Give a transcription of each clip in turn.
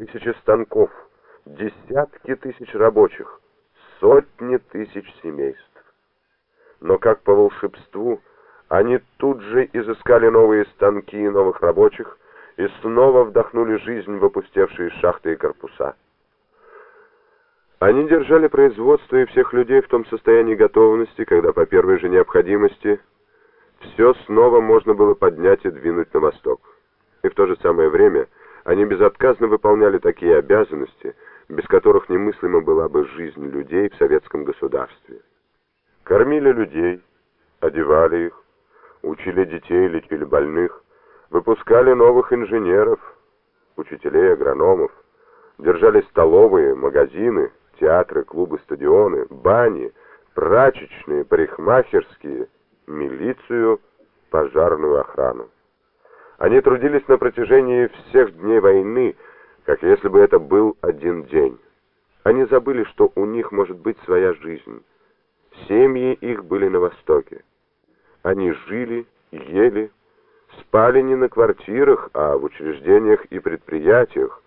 тысячи станков, десятки тысяч рабочих, сотни тысяч семейств. Но как по волшебству, они тут же изыскали новые станки и новых рабочих и снова вдохнули жизнь в опустевшие шахты и корпуса. Они держали производство и всех людей в том состоянии готовности, когда по первой же необходимости все снова можно было поднять и двинуть на восток. И в то же самое время они безотказно выполняли такие обязанности, без которых немыслима была бы жизнь людей в советском государстве. Кормили людей, одевали их, учили детей, лечили больных, выпускали новых инженеров, учителей, агрономов, держали столовые, магазины, театры, клубы, стадионы, бани, прачечные, парикмахерские, милицию, пожарную охрану. Они трудились на протяжении всех дней войны, как если бы это был один день. Они забыли, что у них может быть своя жизнь. Семьи их были на Востоке. Они жили, ели, спали не на квартирах, а в учреждениях и предприятиях.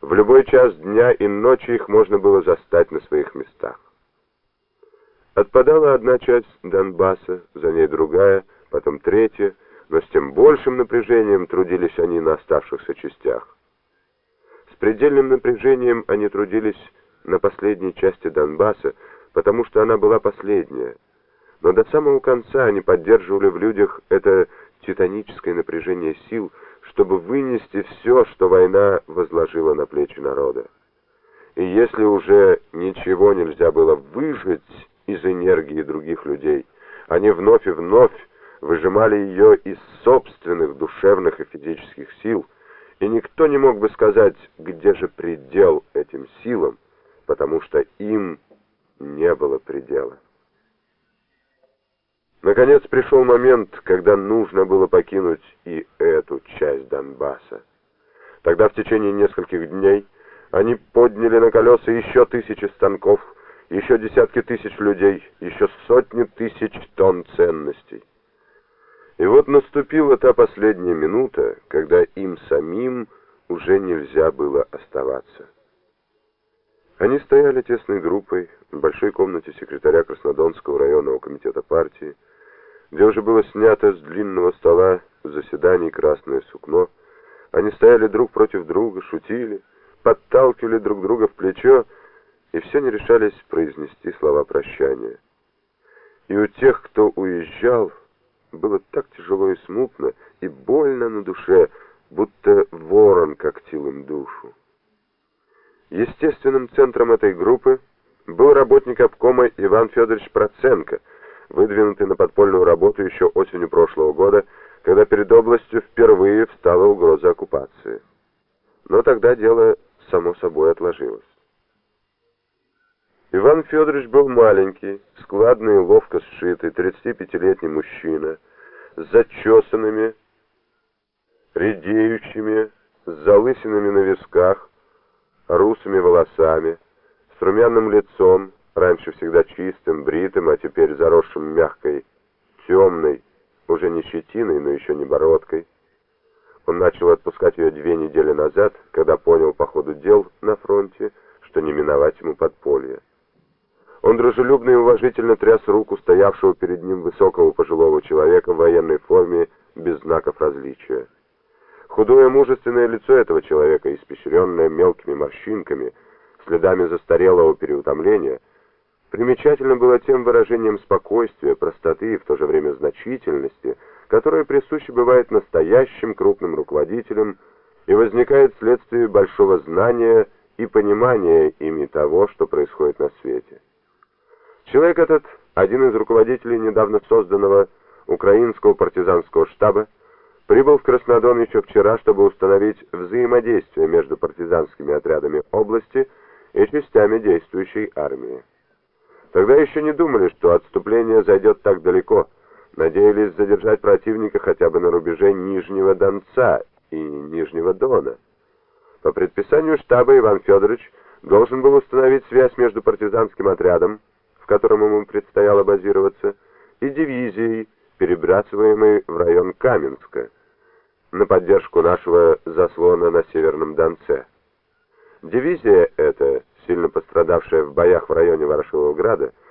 В любой час дня и ночи их можно было застать на своих местах. Отпадала одна часть Донбасса, за ней другая, потом третья, но с тем большим напряжением трудились они на оставшихся частях. С предельным напряжением они трудились на последней части Донбасса, потому что она была последняя. Но до самого конца они поддерживали в людях это титаническое напряжение сил, чтобы вынести все, что война возложила на плечи народа. И если уже ничего нельзя было выжить из энергии других людей, они вновь и вновь выжимали ее из собственных душевных и физических сил, и никто не мог бы сказать, где же предел этим силам, потому что им не было предела. Наконец пришел момент, когда нужно было покинуть и эту часть Донбасса. Тогда в течение нескольких дней они подняли на колеса еще тысячи станков, еще десятки тысяч людей, еще сотни тысяч тонн ценностей. И вот наступила та последняя минута, когда им самим уже нельзя было оставаться. Они стояли тесной группой в большой комнате секретаря Краснодонского районного комитета партии, где уже было снято с длинного стола в заседании красное сукно. Они стояли друг против друга, шутили, подталкивали друг друга в плечо и все не решались произнести слова прощания. И у тех, кто уезжал, было так тяжело и смутно, и больно на душе, будто ворон когтил им душу. Естественным центром этой группы был работник обкома Иван Федорович Проценко, выдвинутый на подпольную работу еще осенью прошлого года, когда перед областью впервые встала угроза оккупации. Но тогда дело само собой отложилось. Иван Федорович был маленький, складный и ловко сшитый, 35-летний мужчина, с зачесанными, редеющими, с залысинами на висках, русыми волосами, с румяным лицом, раньше всегда чистым, бритым, а теперь заросшим мягкой, темной, уже не щетиной, но еще не бородкой. Он начал отпускать ее две недели назад, когда понял по ходу дел на фронте, что не миновать ему подполье. Он дружелюбно и уважительно тряс руку стоявшего перед ним высокого пожилого человека в военной форме без знаков различия. Худое мужественное лицо этого человека, испещренное мелкими морщинками, следами застарелого переутомления, примечательно было тем выражением спокойствия, простоты и в то же время значительности, которое присуще бывает настоящим крупным руководителям и возникает вследствие большого знания и понимания ими того, что происходит на свете. Человек этот, один из руководителей недавно созданного украинского партизанского штаба, прибыл в Краснодон еще вчера, чтобы установить взаимодействие между партизанскими отрядами области и частями действующей армии. Тогда еще не думали, что отступление зайдет так далеко, надеялись задержать противника хотя бы на рубеже Нижнего Донца и Нижнего Дона. По предписанию штаба Иван Федорович должен был установить связь между партизанским отрядом, в котором ему предстояло базироваться, и дивизией, перебрасываемой в район Каменска, на поддержку нашего заслона на Северном Донце. Дивизия эта, сильно пострадавшая в боях в районе Ворошилова Града,